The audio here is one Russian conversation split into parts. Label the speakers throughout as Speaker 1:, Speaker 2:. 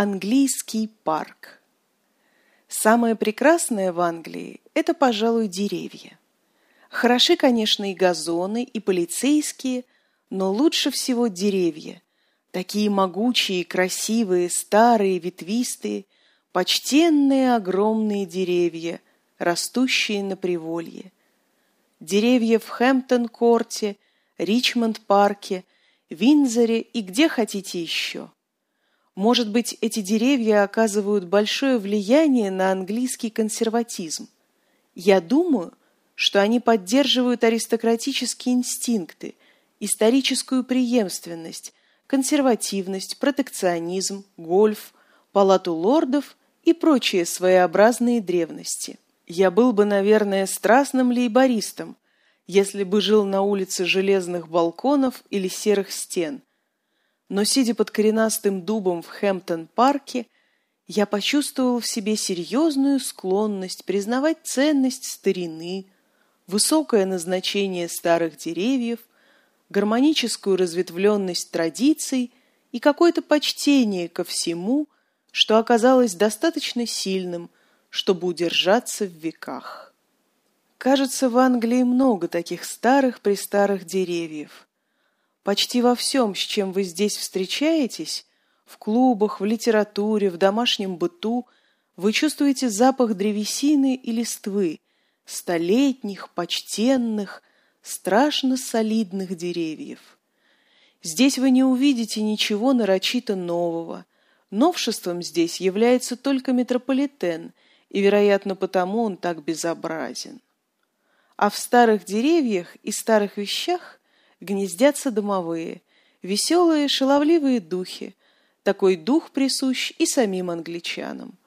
Speaker 1: Английский парк. Самое прекрасное в Англии – это, пожалуй, деревья. Хороши, конечно, и газоны, и полицейские, но лучше всего деревья. Такие могучие, красивые, старые, ветвистые, почтенные огромные деревья, растущие на приволье. Деревья в Хэмптон-корте, Ричмонд-парке, Винзоре и где хотите еще – может быть, эти деревья оказывают большое влияние на английский консерватизм. Я думаю, что они поддерживают аристократические инстинкты, историческую преемственность, консервативность, протекционизм, гольф, палату лордов и прочие своеобразные древности. Я был бы, наверное, страстным лейбористом, если бы жил на улице железных балконов или серых стен, но, сидя под коренастым дубом в Хэмптон-парке, я почувствовал в себе серьезную склонность признавать ценность старины, высокое назначение старых деревьев, гармоническую разветвленность традиций и какое-то почтение ко всему, что оказалось достаточно сильным, чтобы удержаться в веках. Кажется, в Англии много таких старых-престарых деревьев – Почти во всем, с чем вы здесь встречаетесь, в клубах, в литературе, в домашнем быту, вы чувствуете запах древесины и листвы, столетних, почтенных, страшно солидных деревьев. Здесь вы не увидите ничего нарочито нового. Новшеством здесь является только метрополитен, и, вероятно, потому он так безобразен. А в старых деревьях и старых вещах гнездятся домовые, веселые, шаловливые духи. Такой дух присущ и самим англичанам.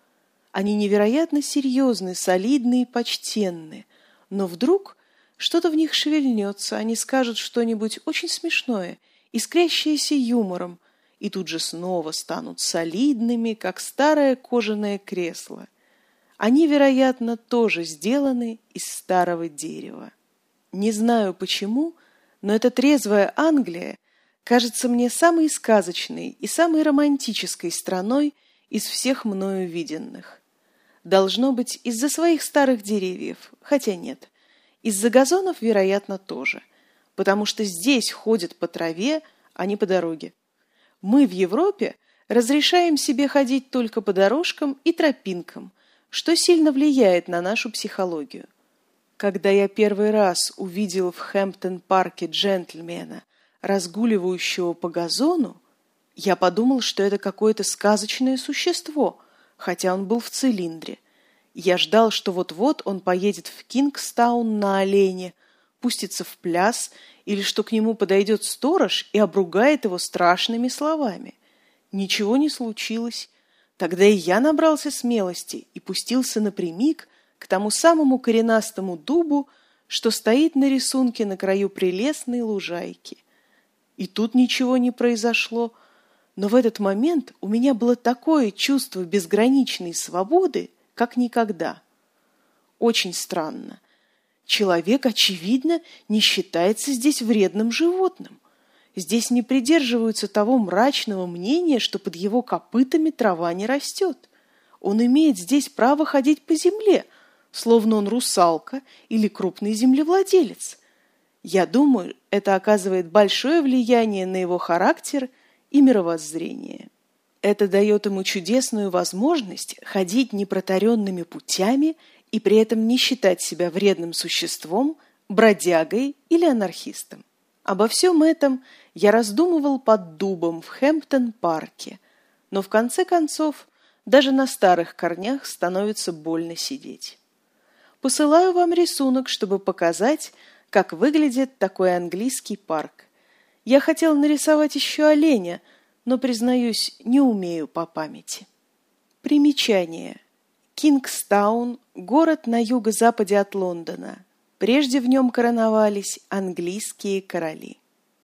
Speaker 1: Они невероятно серьезны, солидны и почтенны, но вдруг что-то в них шевельнется, они скажут что-нибудь очень смешное, искрящееся юмором, и тут же снова станут солидными, как старое кожаное кресло. Они, вероятно, тоже сделаны из старого дерева. Не знаю почему, но эта трезвая Англия кажется мне самой сказочной и самой романтической страной из всех мною виденных. Должно быть, из-за своих старых деревьев, хотя нет. Из-за газонов, вероятно, тоже. Потому что здесь ходят по траве, а не по дороге. Мы в Европе разрешаем себе ходить только по дорожкам и тропинкам, что сильно влияет на нашу психологию. Когда я первый раз увидел в Хэмптон-парке джентльмена, разгуливающего по газону, я подумал, что это какое-то сказочное существо, хотя он был в цилиндре. Я ждал, что вот-вот он поедет в Кингстаун на олене, пустится в пляс, или что к нему подойдет сторож и обругает его страшными словами. Ничего не случилось. Тогда и я набрался смелости и пустился напрямик к тому самому коренастому дубу, что стоит на рисунке на краю прелестной лужайки. И тут ничего не произошло, но в этот момент у меня было такое чувство безграничной свободы, как никогда. Очень странно. Человек, очевидно, не считается здесь вредным животным. Здесь не придерживаются того мрачного мнения, что под его копытами трава не растет. Он имеет здесь право ходить по земле – словно он русалка или крупный землевладелец. Я думаю, это оказывает большое влияние на его характер и мировоззрение. Это дает ему чудесную возможность ходить непротаренными путями и при этом не считать себя вредным существом, бродягой или анархистом. Обо всем этом я раздумывал под дубом в Хэмптон-парке, но в конце концов даже на старых корнях становится больно сидеть. Посылаю вам рисунок, чтобы показать, как выглядит такой английский парк. Я хотел нарисовать еще оленя, но, признаюсь, не умею по памяти. Примечание. Кингстаун – город на юго-западе от Лондона. Прежде в нем короновались английские короли.